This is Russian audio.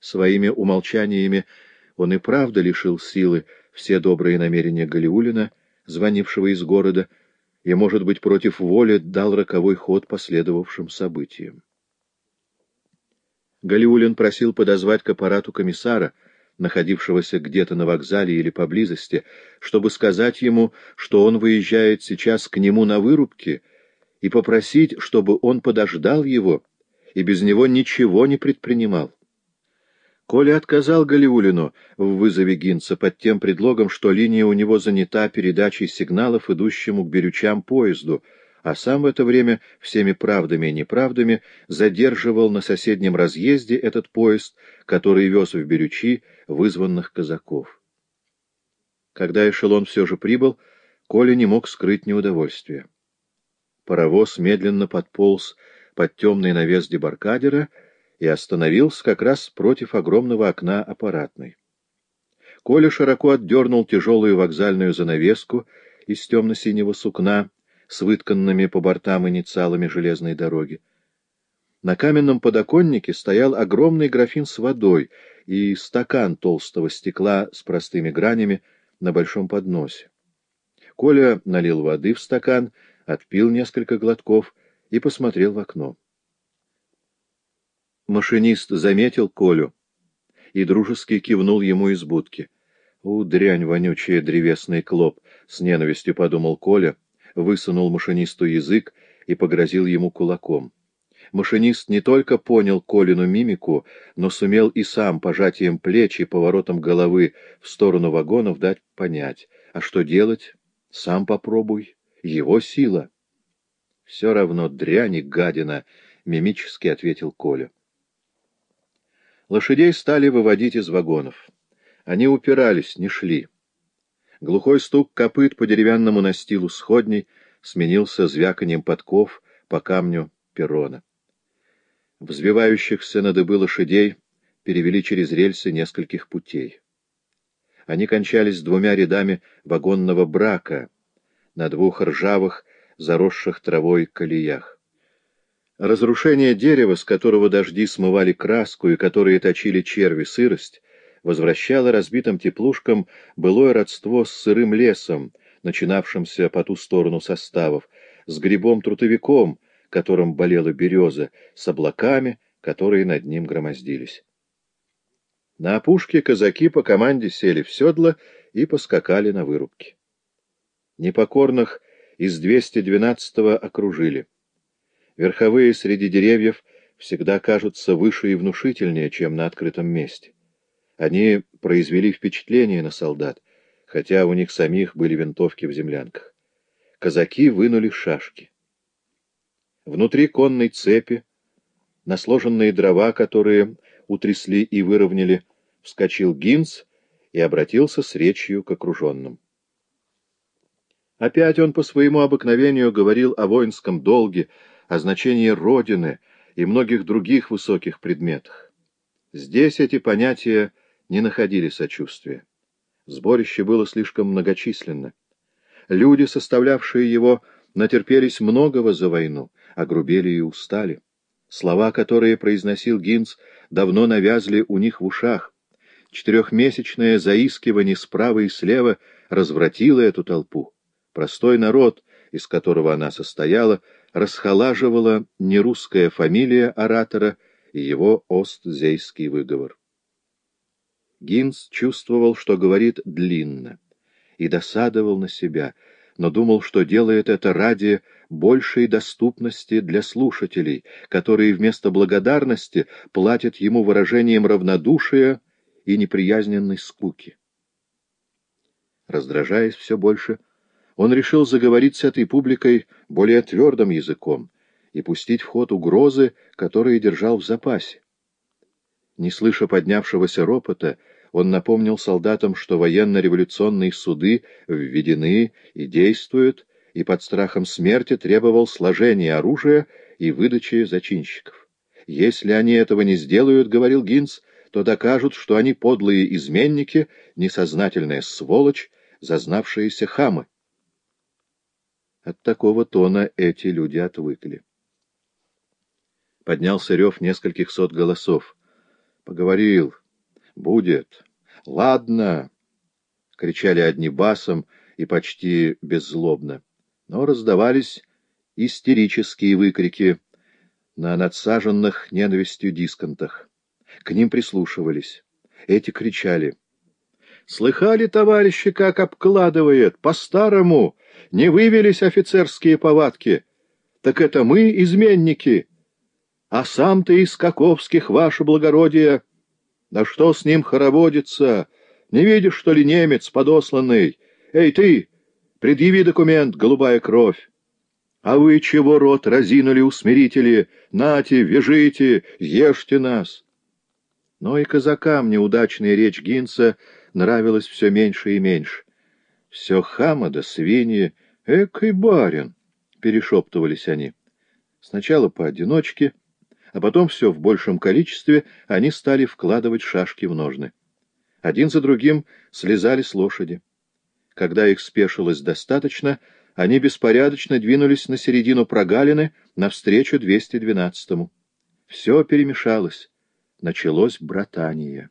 Своими умолчаниями он и правда лишил силы все добрые намерения Галиулина, звонившего из города, и, может быть, против воли дал роковой ход последовавшим событиям. Галиулин просил подозвать к аппарату комиссара, находившегося где-то на вокзале или поблизости, чтобы сказать ему, что он выезжает сейчас к нему на вырубке, и попросить, чтобы он подождал его и без него ничего не предпринимал. Коля отказал Галиулину в вызове Гинца под тем предлогом, что линия у него занята передачей сигналов идущему к Берючам поезду, а сам в это время всеми правдами и неправдами задерживал на соседнем разъезде этот поезд, который вез в Берючи вызванных казаков. Когда эшелон все же прибыл, Коля не мог скрыть неудовольствия. Паровоз медленно подполз под темный навес дебаркадера и остановился как раз против огромного окна аппаратной. Коля широко отдернул тяжелую вокзальную занавеску из темно-синего сукна с вытканными по бортам инициалами железной дороги. На каменном подоконнике стоял огромный графин с водой и стакан толстого стекла с простыми гранями на большом подносе. Коля налил воды в стакан, отпил несколько глотков и посмотрел в окно. Машинист заметил Колю и дружески кивнул ему из будки. «У, дрянь вонючая, древесный клоп!» — с ненавистью подумал Коля, высунул машинисту язык и погрозил ему кулаком. Машинист не только понял Колину мимику, но сумел и сам пожатием плеч и поворотом головы в сторону вагонов дать понять. А что делать? Сам попробуй. Его сила. — Все равно дрянь и гадина, — мимически ответил Коля. Лошадей стали выводить из вагонов. Они упирались, не шли. Глухой стук копыт по деревянному настилу сходней сменился звяканием подков по камню перрона. Взвивающихся на дыбы лошадей перевели через рельсы нескольких путей. Они кончались двумя рядами вагонного брака на двух ржавых, заросших травой колеях. Разрушение дерева, с которого дожди смывали краску и которые точили черви сырость, возвращало разбитым теплушкам былое родство с сырым лесом, начинавшимся по ту сторону составов, с грибом-трутовиком, которым болела береза, с облаками, которые над ним громоздились. На опушке казаки по команде сели в седло и поскакали на вырубки. Непокорных из 212-го окружили. Верховые среди деревьев всегда кажутся выше и внушительнее, чем на открытом месте. Они произвели впечатление на солдат, хотя у них самих были винтовки в землянках. Казаки вынули шашки. Внутри конной цепи, на сложенные дрова, которые утрясли и выровняли, вскочил Гинц и обратился с речью к окруженным. Опять он по своему обыкновению говорил о воинском долге, о значении Родины и многих других высоких предметах. Здесь эти понятия не находили сочувствия. Сборище было слишком многочисленно. Люди, составлявшие его, натерпелись многого за войну, огрубели и устали. Слова, которые произносил Гинц, давно навязли у них в ушах. Четырехмесячное заискивание справа и слева развратило эту толпу. Простой народ, из которого она состояла, расхолаживала нерусская фамилия оратора и его остзейский выговор. Гинс чувствовал, что говорит длинно, и досадовал на себя, но думал, что делает это ради большей доступности для слушателей, которые вместо благодарности платят ему выражением равнодушия и неприязненной скуки. Раздражаясь все больше, он решил заговорить с этой публикой более твердым языком и пустить в ход угрозы, которые держал в запасе. Не слыша поднявшегося ропота, он напомнил солдатам, что военно-революционные суды введены и действуют, и под страхом смерти требовал сложения оружия и выдачи зачинщиков. «Если они этого не сделают, — говорил Гинц, — то докажут, что они подлые изменники, несознательная сволочь, зазнавшиеся хамы. От такого тона эти люди отвыкли. Поднялся рев нескольких сот голосов. Поговорил. Будет. Ладно, — кричали одни басом и почти беззлобно. Но раздавались истерические выкрики на надсаженных ненавистью дисконтах. К ним прислушивались. Эти кричали. «Слыхали, товарищи, как обкладывает? По-старому! Не вывелись офицерские повадки! Так это мы, изменники! А сам ты из Каковских, ваше благородие! Да что с ним хороводится? Не видишь, что ли, немец подосланный? Эй, ты! Предъяви документ, голубая кровь! А вы чего рот разинули, усмирители? Нате, вяжите, ешьте нас!» Но и казакам неудачная речь Гинца нравилась все меньше и меньше. «Все хама да свиньи, экой барин!» — перешептывались они. Сначала поодиночке, а потом все в большем количестве они стали вкладывать шашки в ножны. Один за другим слезали с лошади. Когда их спешилось достаточно, они беспорядочно двинулись на середину прогалины навстречу 212-му. Все перемешалось началось братание.